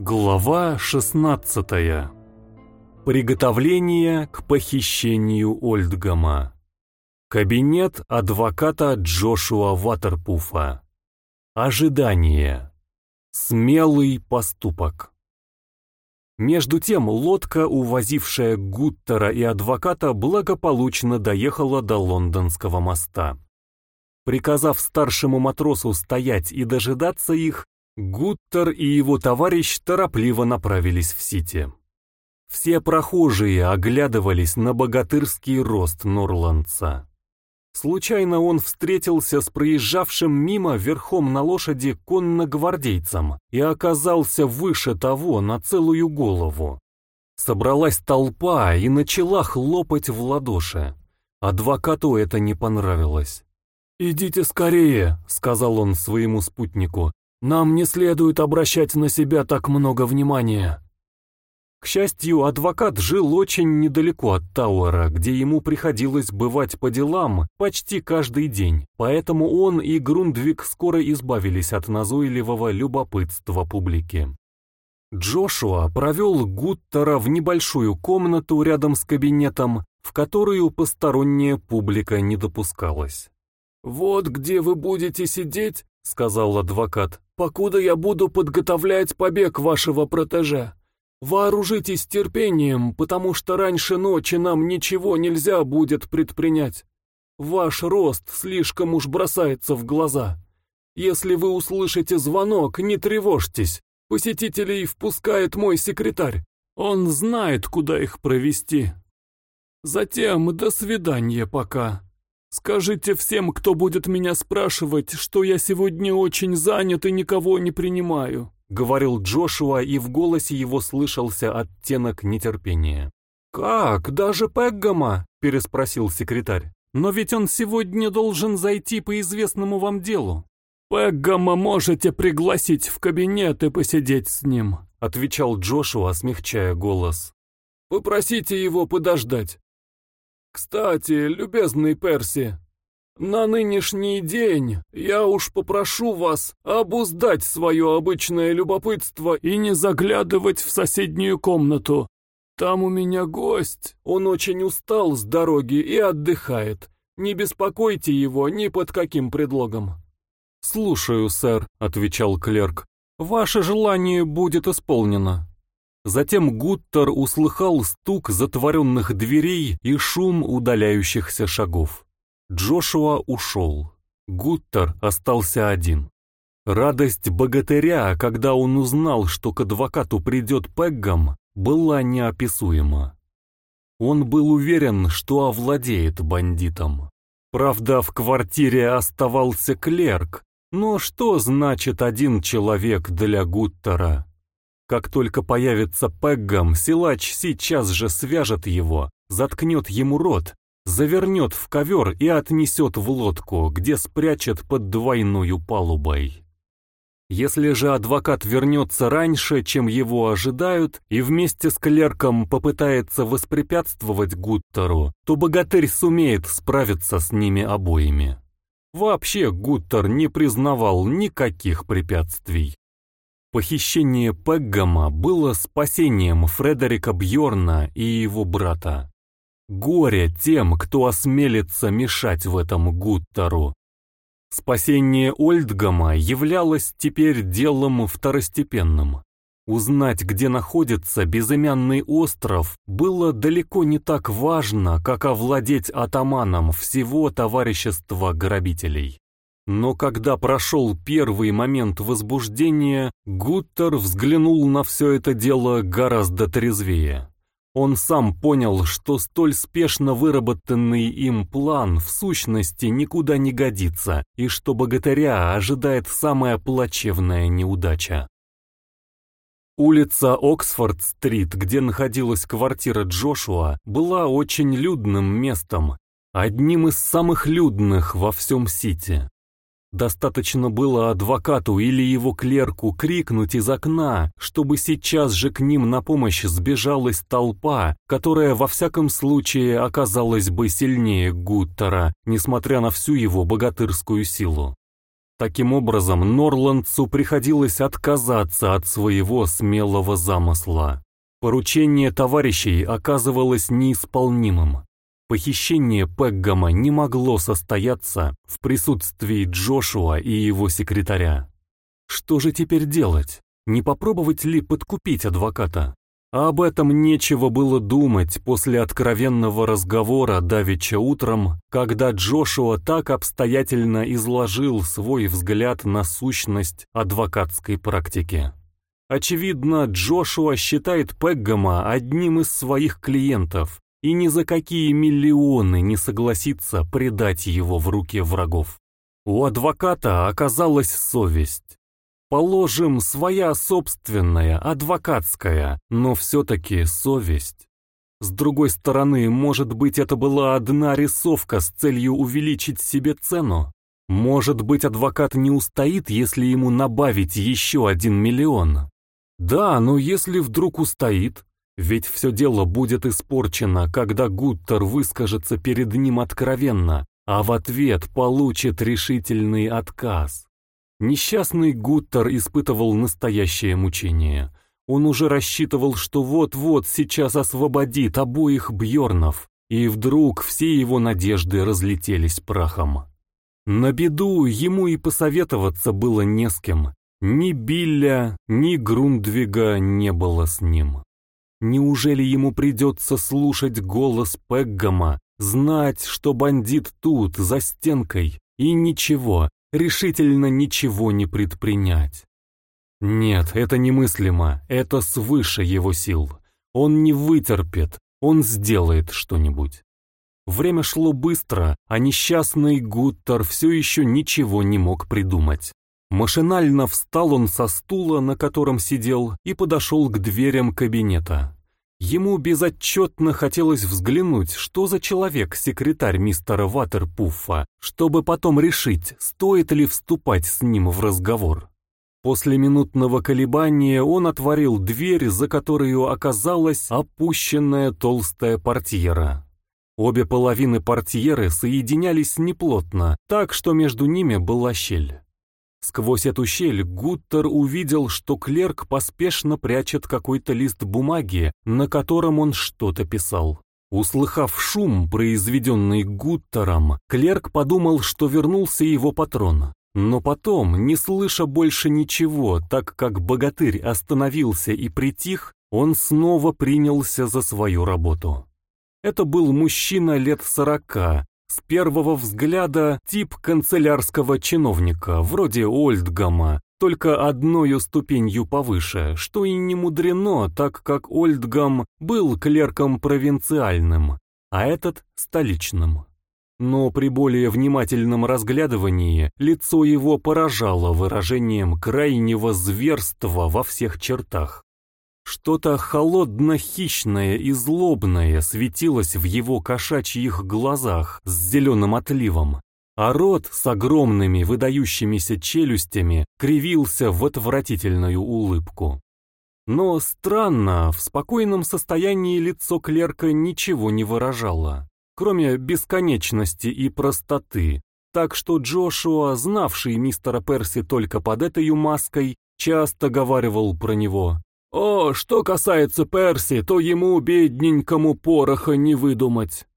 Глава 16. Приготовление к похищению Ольдгама. Кабинет адвоката Джошуа Ватерпуфа. Ожидание. Смелый поступок. Между тем лодка, увозившая Гуттера и адвоката, благополучно доехала до лондонского моста. Приказав старшему матросу стоять и дожидаться их, Гуттер и его товарищ торопливо направились в Сити. Все прохожие оглядывались на богатырский рост Норландца. Случайно он встретился с проезжавшим мимо верхом на лошади конногвардейцем и оказался выше того на целую голову. Собралась толпа и начала хлопать в ладоши. Адвокату это не понравилось. «Идите скорее», — сказал он своему спутнику, нам не следует обращать на себя так много внимания. К счастью, адвокат жил очень недалеко от Тауэра, где ему приходилось бывать по делам почти каждый день, поэтому он и Грундвик скоро избавились от назойливого любопытства публики. Джошуа провел Гуттера в небольшую комнату рядом с кабинетом, в которую посторонняя публика не допускалась. «Вот где вы будете сидеть», — сказал адвокат покуда я буду подготовлять побег вашего протеже. Вооружитесь терпением, потому что раньше ночи нам ничего нельзя будет предпринять. Ваш рост слишком уж бросается в глаза. Если вы услышите звонок, не тревожьтесь. Посетителей впускает мой секретарь. Он знает, куда их провести. Затем до свидания пока. Скажите всем, кто будет меня спрашивать, что я сегодня очень занят и никого не принимаю», — говорил Джошуа, и в голосе его слышался оттенок нетерпения. «Как, даже Пеггама?» — переспросил секретарь. «Но ведь он сегодня должен зайти по известному вам делу». «Пеггама можете пригласить в кабинет и посидеть с ним», — отвечал Джошуа, смягчая голос. «Попросите его подождать. Кстати, любезный Перси, на нынешний день я уж попрошу вас обуздать свое обычное любопытство и не заглядывать в соседнюю комнату. Там у меня гость, он очень устал с дороги и отдыхает. Не беспокойте его ни под каким предлогом». «Слушаю, сэр», — отвечал клерк. «Ваше желание будет исполнено». Затем Гуттер услыхал стук затворенных дверей и шум удаляющихся шагов. Джошуа ушел. Гуттер остался один. Радость богатыря, когда он узнал, что к адвокату придет Пеггам, была неописуема. Он был уверен, что овладеет бандитом. Правда, в квартире оставался клерк, но что значит один человек для Гуттера? Как только появится Пеггам, силач сейчас же свяжет его, заткнет ему рот, завернет в ковер и отнесет в лодку, где спрячет под двойную палубой. Если же адвокат вернется раньше, чем его ожидают, и вместе с клерком попытается воспрепятствовать Гуттеру, то богатырь сумеет справиться с ними обоими. Вообще Гуттер не признавал никаких препятствий. Похищение Пеггама было спасением Фредерика Бьорна и его брата. Горе тем, кто осмелится мешать в этом Гуттеру. Спасение Ольдгама являлось теперь делом второстепенным. Узнать, где находится безымянный остров, было далеко не так важно, как овладеть атаманом всего товарищества грабителей. Но когда прошел первый момент возбуждения, Гуттер взглянул на все это дело гораздо трезвее. Он сам понял, что столь спешно выработанный им план в сущности никуда не годится, и что богатыря ожидает самая плачевная неудача. Улица Оксфорд-стрит, где находилась квартира Джошуа, была очень людным местом, одним из самых людных во всем Сити. Достаточно было адвокату или его клерку крикнуть из окна, чтобы сейчас же к ним на помощь сбежалась толпа, которая во всяком случае оказалась бы сильнее Гуттера, несмотря на всю его богатырскую силу. Таким образом, Норландцу приходилось отказаться от своего смелого замысла. Поручение товарищей оказывалось неисполнимым. Похищение Пеггама не могло состояться в присутствии Джошуа и его секретаря. Что же теперь делать? Не попробовать ли подкупить адвоката? Об этом нечего было думать после откровенного разговора давеча утром, когда Джошуа так обстоятельно изложил свой взгляд на сущность адвокатской практики. Очевидно, Джошуа считает Пеггама одним из своих клиентов и ни за какие миллионы не согласится предать его в руки врагов. У адвоката оказалась совесть. Положим, своя собственная, адвокатская, но все-таки совесть. С другой стороны, может быть, это была одна рисовка с целью увеличить себе цену? Может быть, адвокат не устоит, если ему набавить еще один миллион? Да, но если вдруг устоит, ведь все дело будет испорчено, когда Гуттер выскажется перед ним откровенно, а в ответ получит решительный отказ. Несчастный Гуттер испытывал настоящее мучение. Он уже рассчитывал, что вот-вот сейчас освободит обоих Бьорнов, и вдруг все его надежды разлетелись прахом. На беду ему и посоветоваться было не с кем. Ни Билля, ни Грундвига не было с ним. Неужели ему придется слушать голос Пеггама, знать, что бандит тут, за стенкой, и ничего, решительно ничего не предпринять. Нет, это немыслимо, это свыше его сил. Он не вытерпит, он сделает что-нибудь. Время шло быстро, а несчастный Гуттер все еще ничего не мог придумать. Машинально встал он со стула, на котором сидел, и подошел к дверям кабинета. Ему безотчетно хотелось взглянуть, что за человек секретарь мистера Ватерпуффа, чтобы потом решить, стоит ли вступать с ним в разговор. После минутного колебания он отворил дверь, за которую оказалась опущенная толстая портьера. Обе половины портьеры соединялись неплотно, так что между ними была щель. Сквозь эту щель Гуттер увидел, что клерк поспешно прячет какой-то лист бумаги, на котором он что-то писал. Услыхав шум, произведенный Гуттером, клерк подумал, что вернулся его патрон. Но потом, не слыша больше ничего, так как богатырь остановился и притих, он снова принялся за свою работу. Это был мужчина лет сорока, с первого взгляда тип канцелярского чиновника, вроде Ольдгама, только одною ступенью повыше, что и не мудрено, так как Ольдгам был клерком провинциальным, а этот — столичным. Но при более внимательном разглядывании лицо его поражало выражением крайнего зверства во всех чертах. Что-то холодно-хищное и злобное светилось в его кошачьих глазах с зеленым отливом, а рот с огромными выдающимися челюстями кривился в отвратительную улыбку. Но странно, в спокойном состоянии лицо клерка ничего не выражало, кроме бесконечности и простоты, так что Джошуа, знавший мистера Перси только под этой маской, часто говаривал про него о, что касается Перси, то ему, бедненькому, пороха не выдумать.